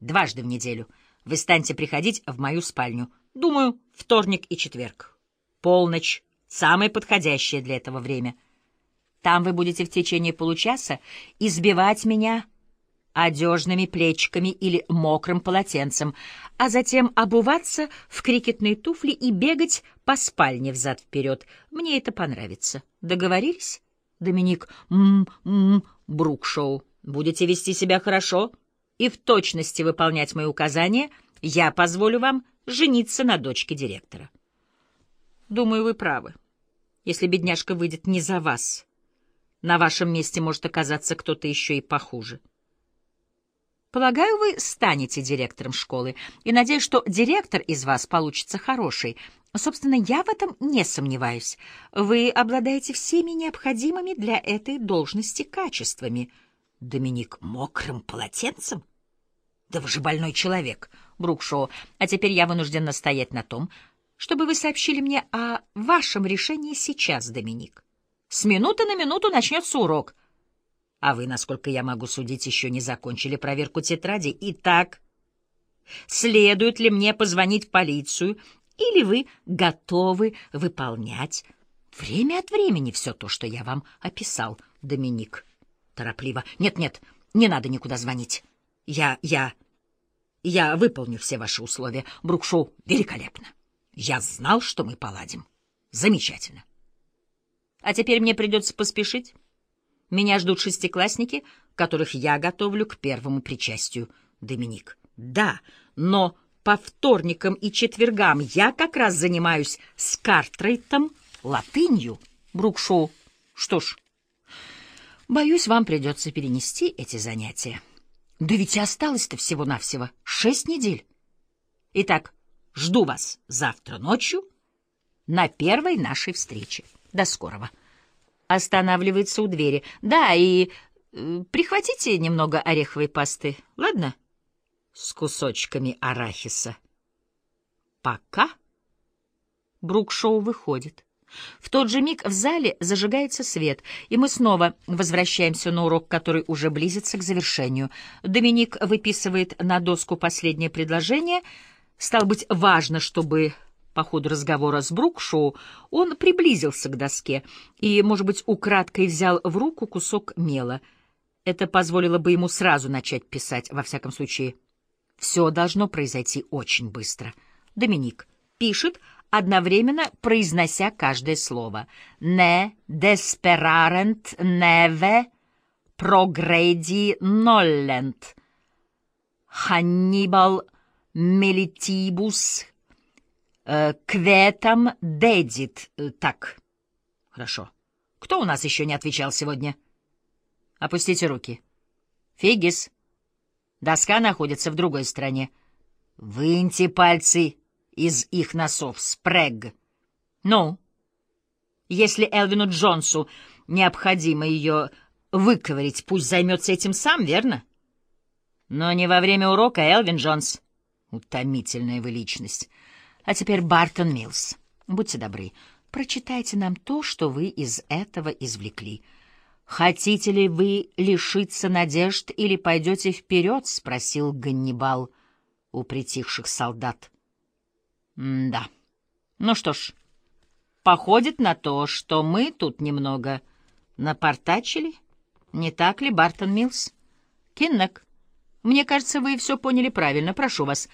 Дважды в неделю. Вы станете приходить в мою спальню. Думаю, вторник и четверг. Полночь. Самое подходящее для этого время. Там вы будете в течение получаса избивать меня одежными плечиками или мокрым полотенцем, а затем обуваться в крикетные туфли и бегать по спальне взад-вперед. Мне это понравится. Договорились? Доминик, м-м, Брукшоу, будете вести себя хорошо и в точности выполнять мои указания, я позволю вам жениться на дочке директора. Думаю, вы правы. Если бедняжка выйдет не за вас, на вашем месте может оказаться кто-то еще и похуже. Полагаю, вы станете директором школы, и надеюсь, что директор из вас получится хороший. Собственно, я в этом не сомневаюсь. Вы обладаете всеми необходимыми для этой должности качествами. Доминик, мокрым полотенцем? Да вы же больной человек, Брукшоу. А теперь я вынужден настоять на том, чтобы вы сообщили мне о вашем решении сейчас, Доминик. С минуты на минуту начнется урок. А вы, насколько я могу судить, еще не закончили проверку тетради. Итак, следует ли мне позвонить в полицию, или вы готовы выполнять время от времени все то, что я вам описал, Доминик? Торопливо. Нет-нет, не надо никуда звонить. Я, я, я выполню все ваши условия. Брукшоу, великолепно. Я знал, что мы поладим. Замечательно. А теперь мне придется поспешить. Меня ждут шестиклассники, которых я готовлю к первому причастию. Доминик. Да, но по вторникам и четвергам я как раз занимаюсь с Картрейтом латынью. Брукшоу. Что ж, боюсь, вам придется перенести эти занятия. Да ведь и осталось-то всего-навсего шесть недель. Итак, жду вас завтра ночью на первой нашей встрече. До скорого останавливается у двери. Да, и э, прихватите немного ореховой пасты, ладно? С кусочками арахиса. Пока Брукшоу выходит. В тот же миг в зале зажигается свет, и мы снова возвращаемся на урок, который уже близится к завершению. Доминик выписывает на доску последнее предложение. Стало быть, важно, чтобы по ходу разговора с Брукшоу он приблизился к доске и, может быть, украдкой взял в руку кусок мела. Это позволило бы ему сразу начать писать, во всяком случае. Все должно произойти очень быстро. Доминик пишет, одновременно произнося каждое слово. «Не desperarent neve progredi nollent. Hannibal melitibus Э, Кветом Дедит. Э, так, хорошо. Кто у нас еще не отвечал сегодня? Опустите руки. Фигис. Доска находится в другой стороне. Выньте пальцы из их носов. Спрег. Ну, если Элвину Джонсу необходимо ее выковырить, пусть займется этим сам, верно? Но не во время урока, Элвин Джонс. Утомительная вы личность. А теперь Бартон Милс. Будьте добры, прочитайте нам то, что вы из этого извлекли. «Хотите ли вы лишиться надежд или пойдете вперед?» — спросил Ганнибал у притихших солдат. «Да. Ну что ж, походит на то, что мы тут немного напортачили. Не так ли, Бартон Милс? Киннек, мне кажется, вы все поняли правильно. Прошу вас,